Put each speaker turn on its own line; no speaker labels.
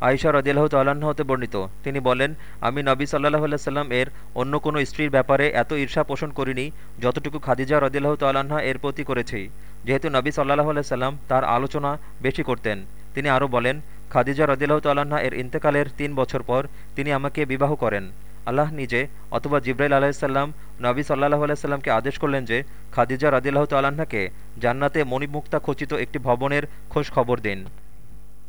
আয়সা রদিল্লাহ তাল্লাহ্ন হতে বর্ণিত। তিনি বলেন, আমি নবী সাল্লাহ সাল্লাম এর অন্য কোনো স্ত্রীর ব্যাপারে এত ঈর্ষা পোষণ করিনি যতটুকু খাদিজা রদিল্লাহ তাল্লাহা এর প্রতি করেছি। যেহেতু নবী সাল্লাহ সাল্লাম তার আলোচনা বেশি করতেন। তিনি আরও বলেন, খাদিজা রদিল্লাহ তাল্লাহা এর ইন্তেকালের তিন বছর পর তিনি আমাকে বিবাহ করেন। আল্লাহ নিজে অথবা জিব্রাইল আলাহিসাল্লাম নবী সাল্লাহ আলাইসাল্লামকে আদেশ করলেন যে, খাদিজা রদিল্লাহ তাল্লাহাকে জান্নাতে মণিমুক্তা খচিত একটি ভবনের খোঁজ খবর দিন।